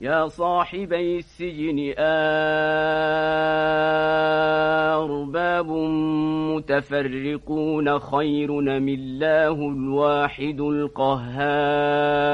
يا صاحبي السجن أرباب متفرقون خير من الله الواحد القهار